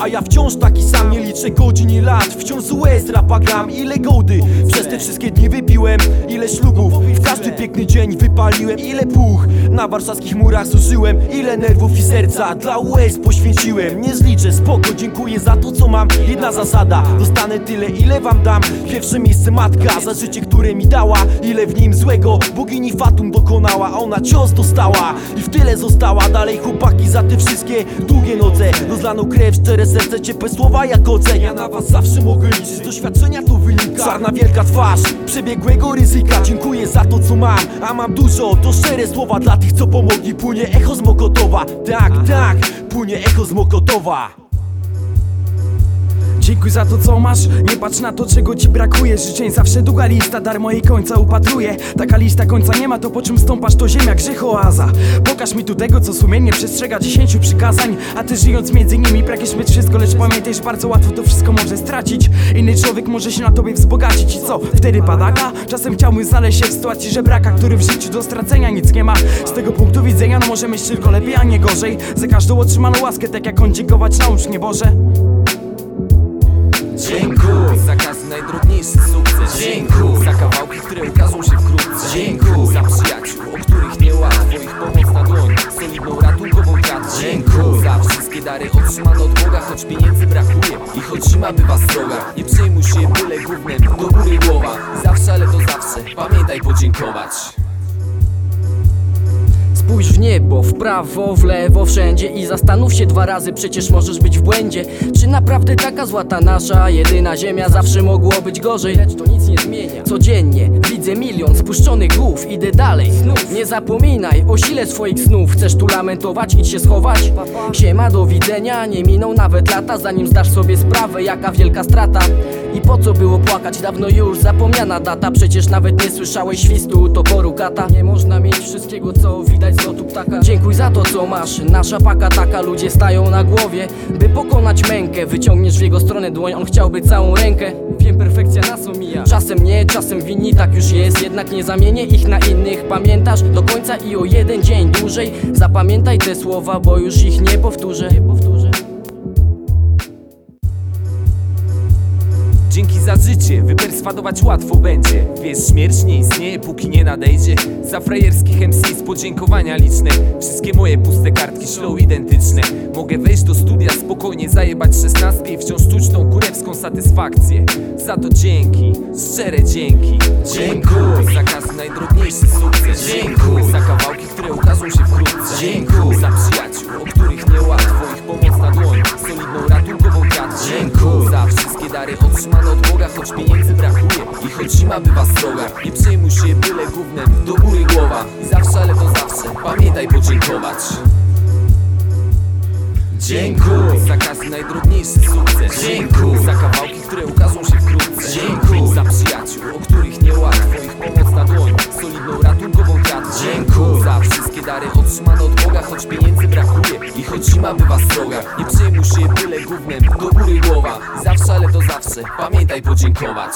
A ja wciąż taki sam, nie liczę godzin i lat Wciąż z łez rapa gram, ile gołdy Przez te wszystkie dni wypiłem, ile szlugów W każdy piękny dzień wypaliłem, ile puch Na warszawskich murach zużyłem, ile nerwów i serca Dla łez poświęciłem, nie zliczę, spoko Dziękuję za to co mam, jedna zasada Dostanę tyle, ile wam dam. Pierwsze miejsce matka, za życie, które mi dała. Ile w nim złego, bogini Fatum dokonała. Ona cios dostała i w tyle została. Dalej chłopaki za te wszystkie długie noce Rozlaną krew, szczere serce, ciepłe słowa jak ocen Ja na was zawsze mogę liczyć, z doświadczenia to wynika. Czarna wielka twarz, przebiegłego ryzyka. Dziękuję za to co mam, a mam dużo. To szczere słowa dla tych co pomogli Płynie echo z Mokotowa, tak, tak Płynie echo z Mokotowa Dziękuj za to co masz, nie patrz na to czego ci brakuje. Życzeń zawsze długa lista, darmo jej końca upatruje. Taka lista końca nie ma, to po czym stąpasz? To ziemia grzechoaza Pokaż mi tu tego co sumiennie przestrzega dziesięciu przykazań. A ty żyjąc między nimi pragniesz mieć wszystko Lecz pamiętaj, że bardzo łatwo to wszystko może stracić. Inny człowiek może się na tobie wzbogacić. I co? Wtedy padaka? Czasem chciałbym znaleźć się w sytuacji żebraka Który w życiu do stracenia nic nie ma. Z tego punktu widzenia no może mieć tylko lepiej, a nie gorzej. Za każdą otrzymaną łaskę, tak jak on dziękować naucz nie Boże za każdy najdrobniejszy sukces. Dziękuję. Za kawałki, które ukażą się wkrótce. Dziękuję. Za przyjaciół, o których niełatwo Ich pomoc na dłoń, solidną ratunkową kartę Dziękuję. Za wszystkie dary otrzymane od Boga Choć pieniędzy brakuje i choć zima bywa sroga Nie przejmuj się byle gównem, do góry głowa. Zawsze, ale to zawsze, pamiętaj podziękować Spójrz w niebo, w prawo, w lewo, wszędzie i zastanów się dwa razy, przecież możesz być w błędzie. Czy naprawdę taka zła ta nasza jedyna ziemia zawsze mogło być gorzej? Lecz to nic nie zmienia. Codziennie widzę milion spuszczonych głów, idę dalej. Znów nie zapominaj o sile swoich snów. Chcesz tu lamentować, idź się schować. Siema, do widzenia, nie miną nawet lata Zanim zdasz sobie sprawę, jaka wielka strata I po co było płakać, dawno już zapomniana data. Przecież nawet nie słyszałeś świstu toporu kata. Nie można mieć wszystkiego, co widać z lotu ptaka. Dziękuj za to, co masz, nasza paka taka Ludzie stają na głowie, by pokonać mękę Wyciągniesz w jego stronę dłoń, on chciałby całą rękę. Wiem, perfekcja nas omija. Czasem nie, czasem winni, tak już jest. Jednak nie zamienię ich na innych. Pamiętasz do końca i o jeden dzień dłużej. Zapamiętaj te słowa, bo już ich nie powtórzę Dzięki za życie, wyperswadować łatwo będzie. Wiesz, śmierć nie istnieje, póki nie nadejdzie. Za frajerskich MC z podziękowania liczne. Wszystkie moje puste kartki ślą identyczne. Mogę wejść do studia, spokojnie zajebać szesnastkę I wciąż czuć tą kurewską satysfakcję. Za to dzięki, szczere dzięki. Dziękuję. Za każdy najdrobniejszy sukces. Dziękuję otrzymane od Boga Choć pieniędzy brakuje i choć zima bywa sroga Nie przejmuj się byle gównem, do góry głowa. Zawsze, ale to zawsze, pamiętaj podziękować. Dziękuję za każdy najdrobniejszy sukces. Dziękuję za kawałki, które ukażą się wkrótce. Dziękuję za przyjaciół, o których niełatwo Ich pomoc na dłoń, solidną ratunkową kartę Dziękuję za wszystkie dary otrzymane od Boga Choć pieniędzy brakuje i choć zima bywa sroga Nie przejmuj się byle gównem, do góry głowa. Zawsze, ale to zawsze, pamiętaj podziękować